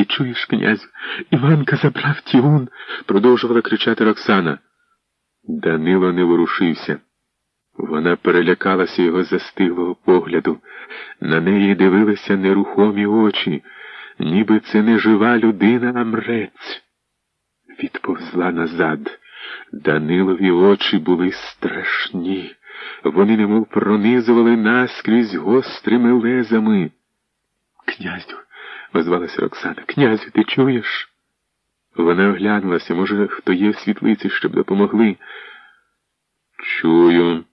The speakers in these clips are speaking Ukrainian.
Ти чуєш, князю? Іванка забрав тігун, продовжувала кричати Роксана. Данило не ворушився. Вона перелякалася його застиглого погляду. На неї дивилися нерухомі очі, ніби це не жива людина, а мрець. Відповзла назад. Данилові очі були страшні. Вони немов пронизували наскрізь гострими лезами. Князю, озвалася Роксана, князю, ти чуєш? Вона оглянулася, може, хто є в світлиці, щоб допомогли. Чую,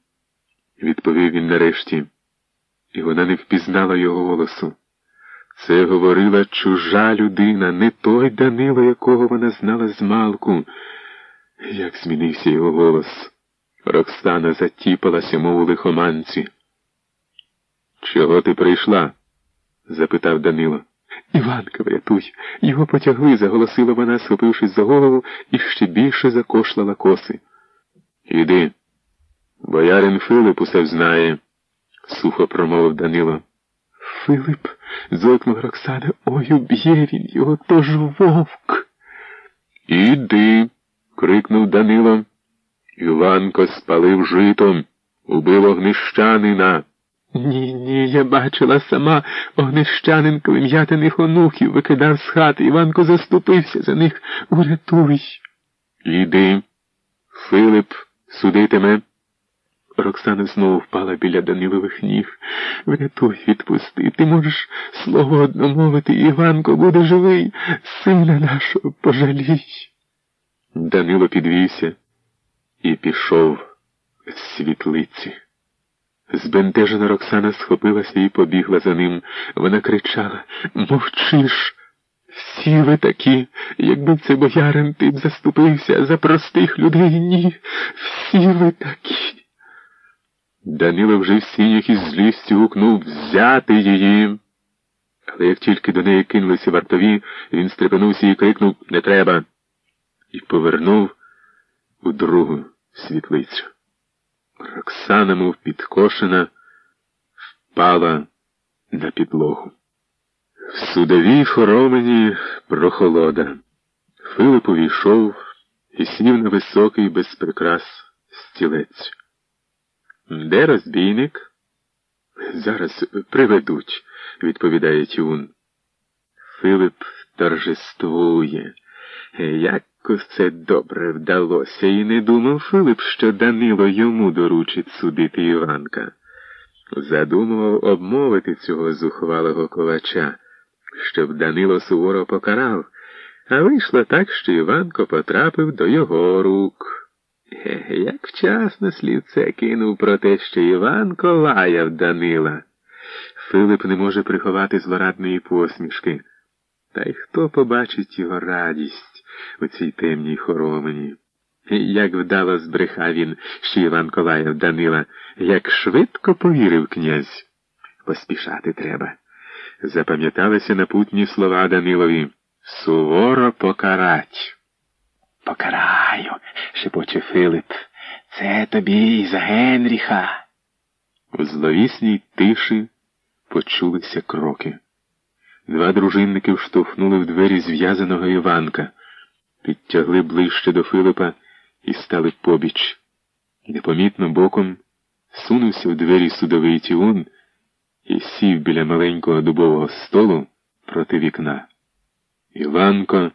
відповів він нарешті, і вона не впізнала його голосу. Це говорила чужа людина, не той Данило, якого вона знала з малку. Як змінився його голос. Роксана затіпалася, мов у лихоманці. Чого ти прийшла? запитав Данило. Іванка, врятуй. Його потягли, заголосила вона, схопившись за голову, і ще більше закошлала коси. Іди. Боярин Филип усе знає, сухо промовив Данило. Филип, зойкнув Роксана, ой, уб'є він його, то ж вовк. Іди. крикнув Данило. Іванко спалив житом, убив огнищанина. Ні, ні, я бачила сама огнищанин клем'ятиних онуків викидав з хати. Іванко заступився за них. Урятуй. Іди. Филип судитиме. Роксана знову впала біля Данилових ніг. Врятуй, відпусти. Ти можеш слово одно мовити, Іванко буде живий, сина нашого пожалій. Данило підвівся і пішов з світлиці. Збентежена Роксана схопилася і побігла за ним. Вона кричала Мовчиш. Всі ви такі, якби це боярин ти б заступився за простих людей, ні. Всі ви такі. Данило вже в сінях із злістю гукнув взяти її. Але як тільки до неї кинулися вартові, він стрепенувся і крикнув Не треба. І повернув у другу світлицю. Роксана, мов підкошена, впала на підлогу. В судовій хоромені прохолода. Филип увійшов і сів на високий без прикрас стілець. Де розбійник? Зараз приведуть, відповідає Тюн. Филип торжествує. Як усе добре вдалося, і не думав Филип, що Данило йому доручить судити Іванка. Задумував обмовити цього зухвалого ковача, щоб Данило суворо покарав, а вийшло так, що Іванко потрапив до його рук. Як вчасно слівце кинув про те, що Іванко лаяв Данила. Филип не може приховати злорадної посмішки. Та й хто побачить його радість у цій темній хоромині? Як вдало збрехав він, що Іван Колаєв Данила, як швидко повірив князь. Поспішати треба. Запам'яталися напутні слова Данилові суворо покарать. Покараю, шепоче Филип. Це тобі із Генріха. У зловісній тиші почулися кроки. Два дружинники вштовхнули в двері зв'язаного Іванка, підтягли ближче до Филипа і стали побіч. Непомітно боком сунувся в двері судовий тіун і сів біля маленького дубового столу проти вікна. Іванко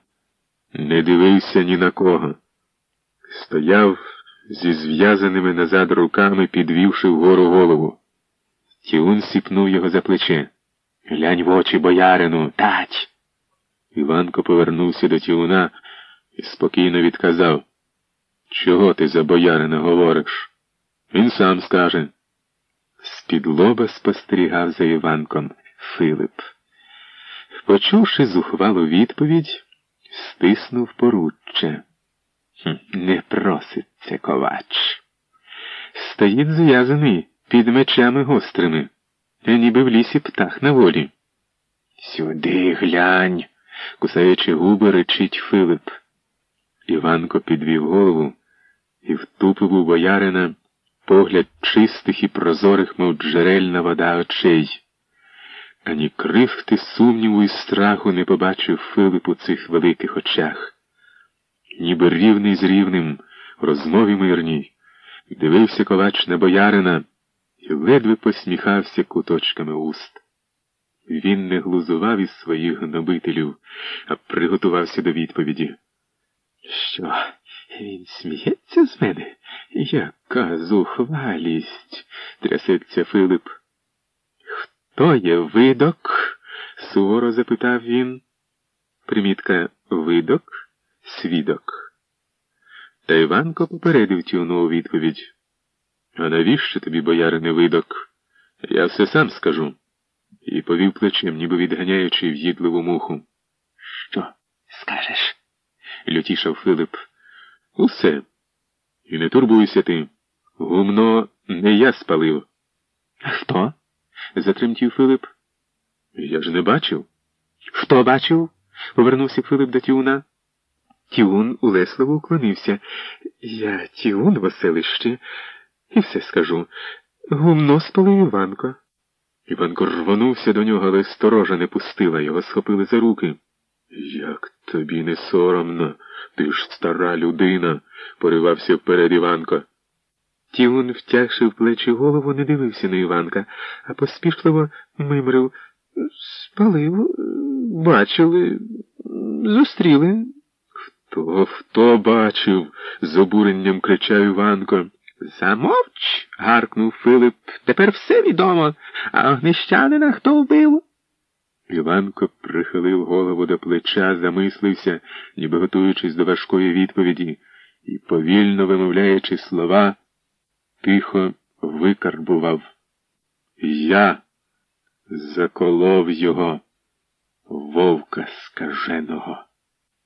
не дивився ні на кого. Стояв зі зв'язаними назад руками, підвівши вгору голову. Тіун сіпнув його за плече. Глянь в очі боярину, тать. Іванко повернувся до Тіуна і спокійно відказав. Чого ти за боярина говориш? Він сам скаже. З-під лоба спостерігав за Іванком Филип. Почувши зухвалу відповідь, стиснув поруччя. Не проситься ковач. Стоїть зв'язаний під мечами гострими, ніби в лісі птах на волі. Сюди глянь, кусаючи губи, речить Филип. Іванко підвів голову і втупив у боярина погляд чистих і прозорих, мов джерельна вода очей. Ані крихти сумніву і страху не побачив Филип у цих великих очах. Ніби рівний з рівним, в розмові мирній, дивився ковач на боярина і ледве посміхався куточками уст. Він не глузував із своїх гнобителів, а приготувався до відповіді. Що, він сміється з мене? Яка зухвалість, трясеться Филип. Хто є видок? суворо запитав він. Примітка видок, свідок. Та Іванко попередив тюну у відповідь. А навіщо тобі, боярине, видок? Я все сам скажу. І повів плечем, ніби відганяючи в'їдливу муху. Що скажеш? Лютішав Филип. Усе. І не турбуйся ти. Гумно не я спалив. Хто? затремтів Филип. Я ж не бачив. Хто бачив? повернувся Филип до Тіуна. Тіун улесливо уклонився. Я Тіун Василище, і все скажу. Гумно спалив Іванко. Іванко рвонувся до нього, але сторожа не пустила, його схопили за руки. Як тобі не соромно, ти ж стара людина, поривався вперед Іванко. Тіун, втягши в плечі голову, не дивився на Іванка, а поспішливо мимрив. Спалив, бачили, зустріли. Хто хто бачив? з обуренням кричав Іванко. Замовч. гаркнув Филип. Тепер все відомо, а огнищанина хто вбив? Іванко прихилив голову до плеча, замислився, ніби готуючись до важкої відповіді, і, повільно вимовляючи слова, тихо викарбував. Я заколов його вовка скаженого.